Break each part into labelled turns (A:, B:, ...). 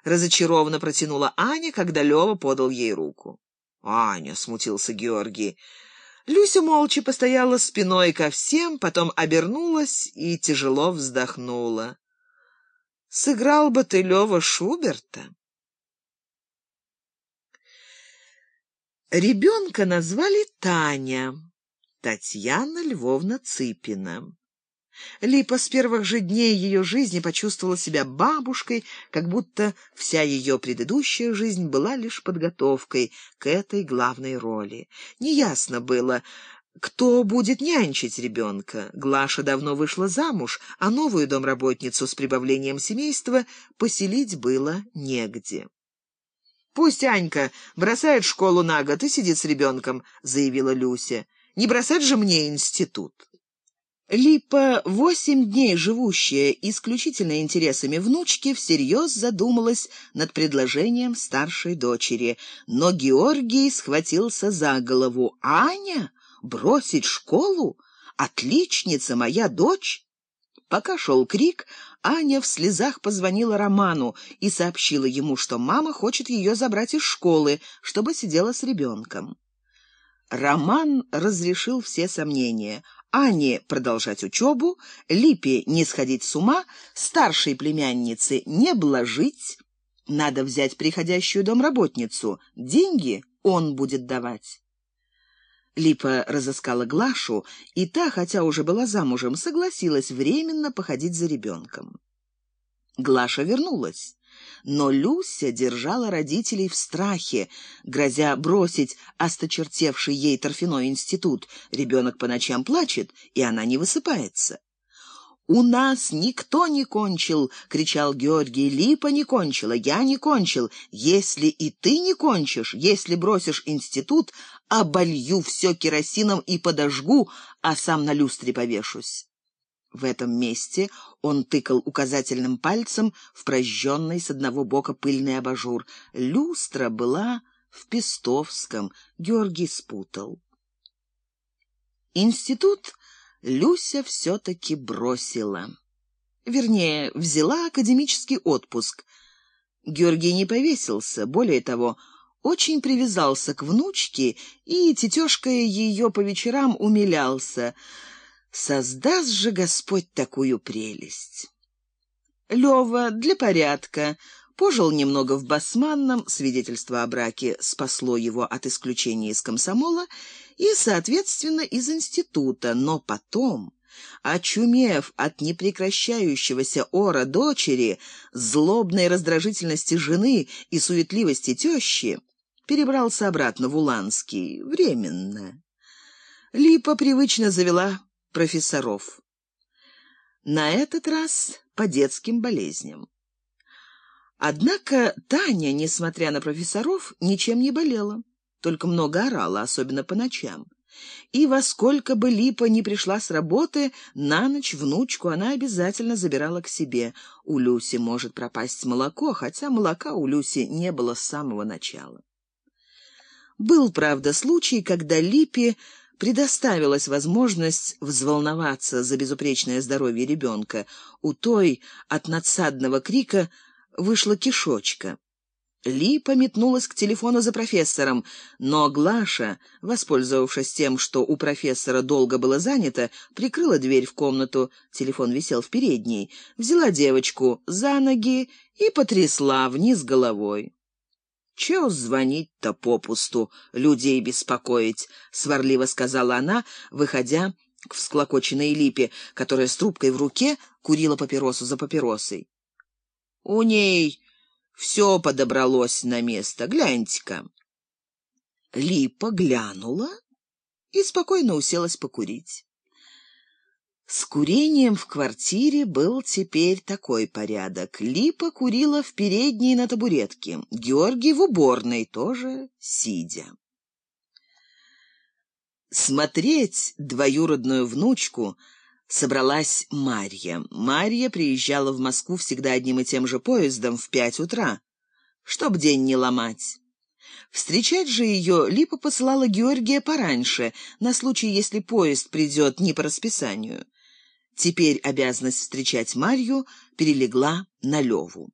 A: — разочарованно протянула Аня, когда Лева подал ей руку. «Аня», — смутился Георгий. Люся молча постояла спиной ко всем, потом обернулась и тяжело вздохнула. «Сыграл бы ты, Лева, Шуберта». Ребенка назвали Таня, Татьяна Львовна Цыпина. Липа с первых же дней ее жизни почувствовала себя бабушкой, как будто вся ее предыдущая жизнь была лишь подготовкой к этой главной роли. Неясно было, кто будет нянчить ребенка. Глаша давно вышла замуж, а новую домработницу с прибавлением семейства поселить было негде. «Пусть Анька бросает школу на год и сидит с ребенком», — заявила Люся. «Не бросать же мне институт». Липа, восемь дней живущая исключительно интересами внучки, всерьез задумалась над предложением старшей дочери. Но Георгий схватился за голову. «Аня? Бросить школу? Отличница моя дочь!» Пока шел крик, Аня в слезах позвонила Роману и сообщила ему, что мама хочет ее забрать из школы, чтобы сидела с ребенком. Роман разрешил все сомнения — Ане продолжать учебу, Липе не сходить с ума, старшей племяннице не блажить. Надо взять приходящую домработницу, деньги он будет давать. Липа разыскала Глашу, и та, хотя уже была замужем, согласилась временно походить за ребенком. Глаша вернулась. Но Люся держала родителей в страхе, грозя бросить осточертевший ей торфяной институт. Ребенок по ночам плачет, и она не высыпается. «У нас никто не кончил!» — кричал Георгий. «Липа не кончила, я не кончил. Если и ты не кончишь, если бросишь институт, оболью все керосином и подожгу, а сам на люстре повешусь». В этом месте он тыкал указательным пальцем в прожженный с одного бока пыльный абажур. Люстра была в Пестовском, Георгий спутал. Институт Люся все-таки бросила. Вернее, взяла академический отпуск. Георгий не повесился, более того, очень привязался к внучке и, тетешкой ее по вечерам, умилялся — Создаст же Господь такую прелесть. Лева для порядка пожил немного в Басманном, свидетельство о браке спасло его от исключения из комсомола и, соответственно, из института, но потом, очумев от непрекращающегося ора дочери, злобной раздражительности жены и суетливости тещи, перебрался обратно в Уланский, временно. Липа привычно завела профессоров. На этот раз по детским болезням. Однако Таня, несмотря на профессоров, ничем не болела, только много орала, особенно по ночам. И во сколько бы Липа не пришла с работы, на ночь внучку она обязательно забирала к себе. У Люси может пропасть молоко, хотя молока у Люси не было с самого начала. Был, правда, случай, когда Липе предоставилась возможность взволноваться за безупречное здоровье ребенка. У той от надсадного крика вышла кишочка. Липа метнулась к телефону за профессором, но Глаша, воспользовавшись тем, что у профессора долго было занято, прикрыла дверь в комнату, телефон висел в передней, взяла девочку за ноги и потрясла вниз головой. «Чего звонить-то попусту, людей беспокоить?» — сварливо сказала она, выходя к всклокоченной липе, которая с трубкой в руке курила папиросу за папиросой. «У ней все подобралось на место, гляньте-ка». Липа глянула и спокойно уселась покурить. С курением в квартире был теперь такой порядок. Липа курила в передней на табуретке, Георгий в уборной, тоже сидя. Смотреть двоюродную внучку собралась Марья. Марья приезжала в Москву всегда одним и тем же поездом в пять утра, чтоб день не ломать. Встречать же ее Липа посылала Георгия пораньше, на случай, если поезд придет не по расписанию. Теперь обязанность встречать Марью перелегла на Леву.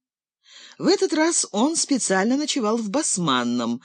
A: В этот раз он специально ночевал в Басманном,